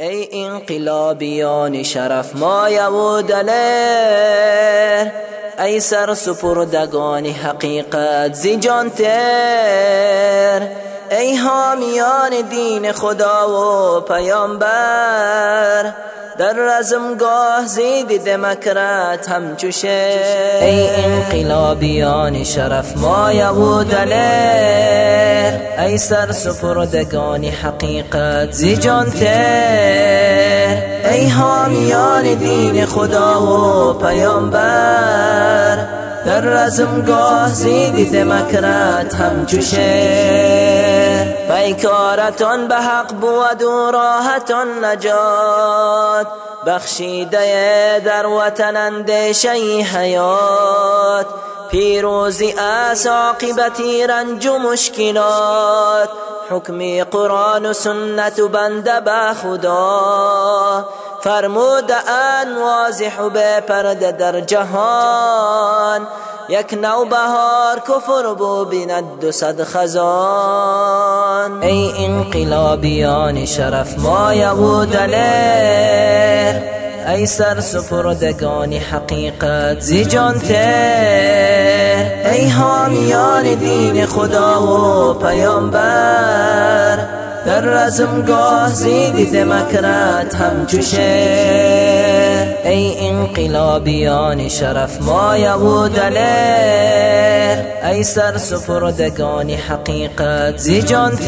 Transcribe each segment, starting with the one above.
ای انقلابیان شرف مایه و دلیر ای سر سپردگان حقیقت زیجان تر. ای حامیان دین خدا و پیامبر. در رزمگاه زید مکرت همچوشه ای انقلابیان شرف مایه و دلیر ای سر سپردگان حقیقت زی جان ای حامیان دین خدا و پیامبر. در رزمگاه زیدید مکرت همچوشه پیکارتان به حق بود و راحتان نجات. بخشیده در وطن اندیشه حیات. پیروزی از عاقبتی رنج و مشکلات. حکمی قرآن و سنت و بنده به خدا. فرمود ان واضح و به پرده در جهان. یک نو بهار کفر بو بیند دو صد خزان. ای انقلابیان شرف مایه و دلیر ای سر سپردگان حقیقت زی جان ای حامیان دین خدا و پیامبر. در رزمگاه زیدید مکرت همچوشه ای انقلابیان شرف مایه و دلیر ای سر سپردگان حقیقت زی جان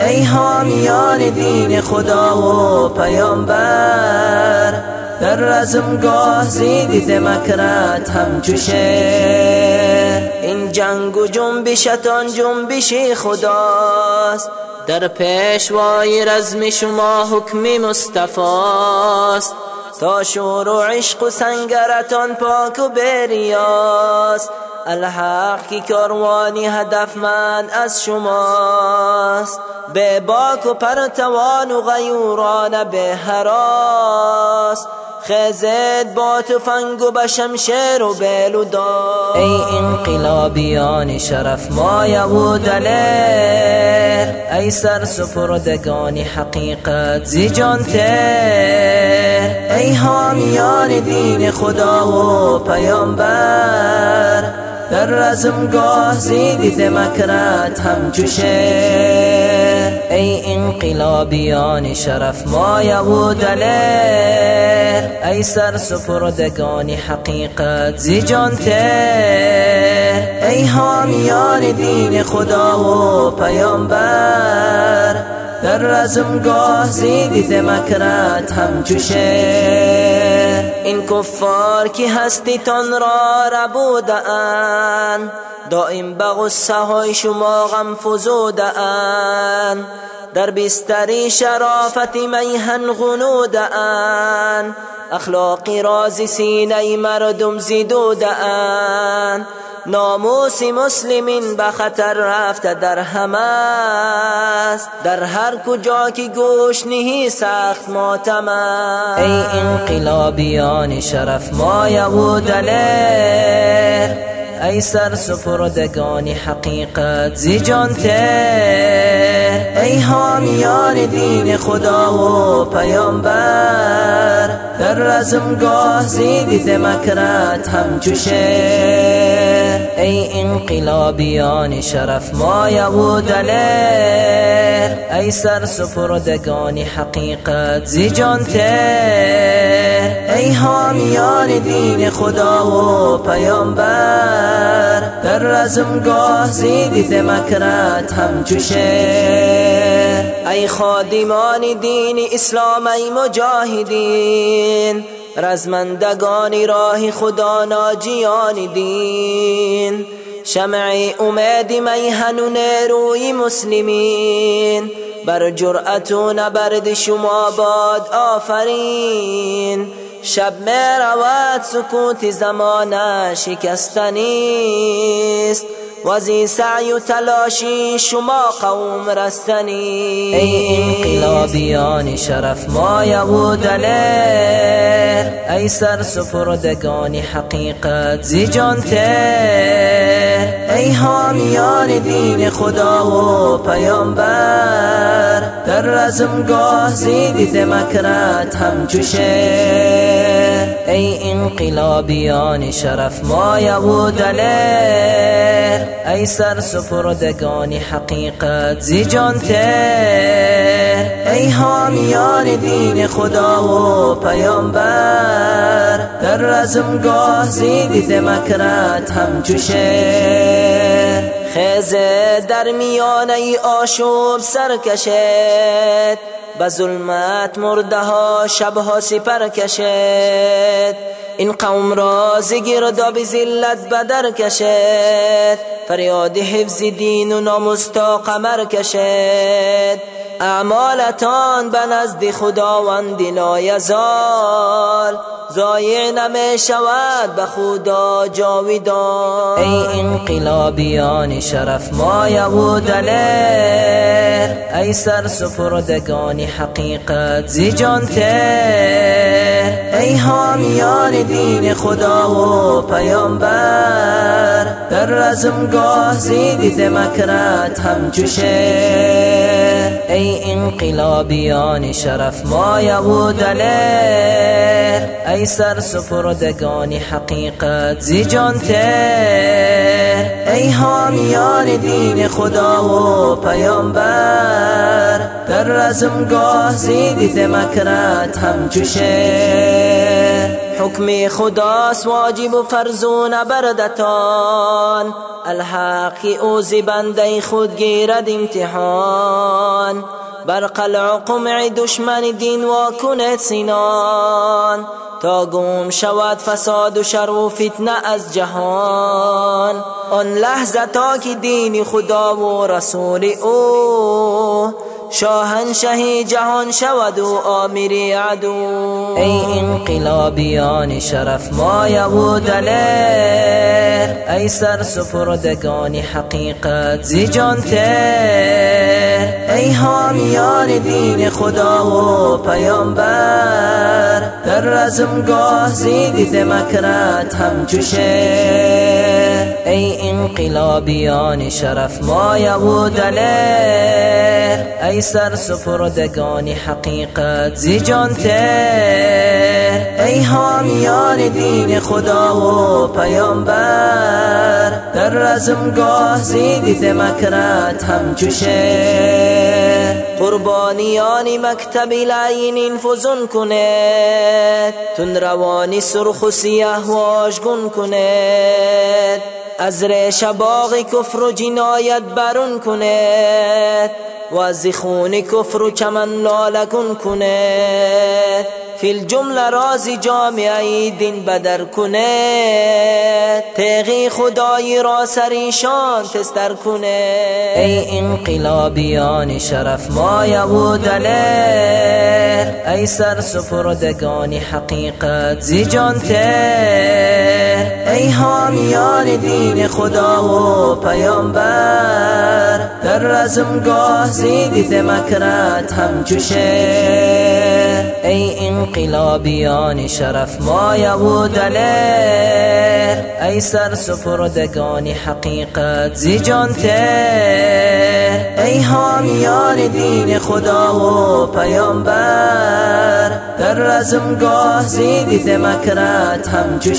ای حامیان دین خدا و پیامبر. در رزمگاه زیدید مکرت همچوشه این جنگ و جنبشتان جنبش خداست. در پیشوای رزم شما حکم مصطفاست تا شور و عشق و سنگرتان پاک و بریاست. الحق کی کاروانی هدفمند از شماست. به باک و پرتوان و غیوران به هراست خزد با تفنگ و به شمشیر و دار. ای انقلابیان شرف مایه و دلیر. ای سر سپردگان حقیقت زی جان ای حامیان دین خدا و پیامبر. در رزمگاه زیدید مکرت همچوشه ای انقلابیان شرف مایه و دلیر. ای سر سپردگان حقیقت زی جان ای حامیان دین خدا و پیامبر در رزمگاه زیدید مکرت همچوشه این کفار که هستیتان را ربودن دائم به غصه های شما غم فزودن در بستری شرافت میهن غنودن اخلاقی رازی سینه مردم زیدودن ناموس مسلمین به خطر رفته در همه است. در هر کجا که گوش نهی سخت ماتم ای انقلابیان شرف مایه و دلیر. ای سر سپردگان حقیقت زی جان ای حامیان دین خدا و پیامبر در رزمگاه زیدید مکرت همچوشه ای انقلابیان شرف مایه و دلیر ای سر سپردگان حقیقت زی جان ای حامیان دین خدا و پیامبر در رزمگاه زیدید مکرت همچوشه ای خادمان دین اسلام ای مجاهدین رزمندگانی راه خدا ناجیان دین. شمع امید میهن و نیروی مسلمین. بر جرأت و نبرد شما باد آفرین. شب می رود سکوت زمان شکستنیست وزی سعی و تلاشی شما قوم رستنی. ای انقلابیان شرف مایه و دلیر ای سر سپردگان حقیقت زی جان ای حامیان دین خدا و پیامبر. در رزمگاه زیدی مکرت همچو شیر ای انقلابیان شرف مایه و دلیر ای سر سپردگان حقیقت زی جان ای حامیان دین خدا و پیامبر. در رزمگاه زیدی مکرت همچو شیر خیزه در میانه ای آشوب سر کشد به ظلمت مرده ها شبها سپر کشد این قوم را زگرداب زلت بدر کشد فریاد حفظ دین و ناموس تا قمر کشد اعمالتان به نزد خداوند لایزال زایع نمی شود به خدا جاویدان ای انقلابیان شرف مایه و دلیر ای سر سپردگان حقیقت زی جان ای حامیان دین خدا و پیامبر در رزمگاه زیدید مکرت همچو ای انقلابیان شرف مایه و دلیر ای سر سپردگان حقیقت زی جان ای حامیان دین خدا و پیامبر در رزمگاه زیدید مکرت همچو حکم خداست واجب و فرزون بردتان الحق او زبنده خود گیرد امتحان. بر قلع قمع دشمن دین و کند سینان. تا گم شود فساد و شر و فتنه از جهان. آن لحظه تا که دین خدا و رسول او شاهنشهی جهان شود و آمیری عدو. ای انقلابیان شرف مایه و دلیر ای سر سپردگان حقیقت زی جان ای حامیان دین خدا و پیامبر. در رزمگاه زیدید مکرت همچو ای انقلابیان شرف مایه و دلیر ای سر سپردگان حقیقت زی جان ای حامیان دین خدا و پیامبر. در رزمگاه زیدید مکرت همچو قربانیانی مکتب لعین فزون کند تن روانی سرخ و سیاه واژگون کند از ریش باغ کفر و جنایت برون کند و از خون کفر و چمن لالگون کند فی الجمله رازی جامعه دین بدر کنه. تیغی خدای را سریشان تستر کنه. ای انقلابیان شرف مایه و دلیر ای سر سپردگان حقیقت زی جان ای حامیان دین خدا و پیامبر. در رزمگاه زیدید مکرت همچو ای انقلابیان شرف مایه و دلیر. ای سر سپردگان حقیقت زی جان ای حامیان دین خدا و پیامبر. در رزمگاه زیدید مکرت همچو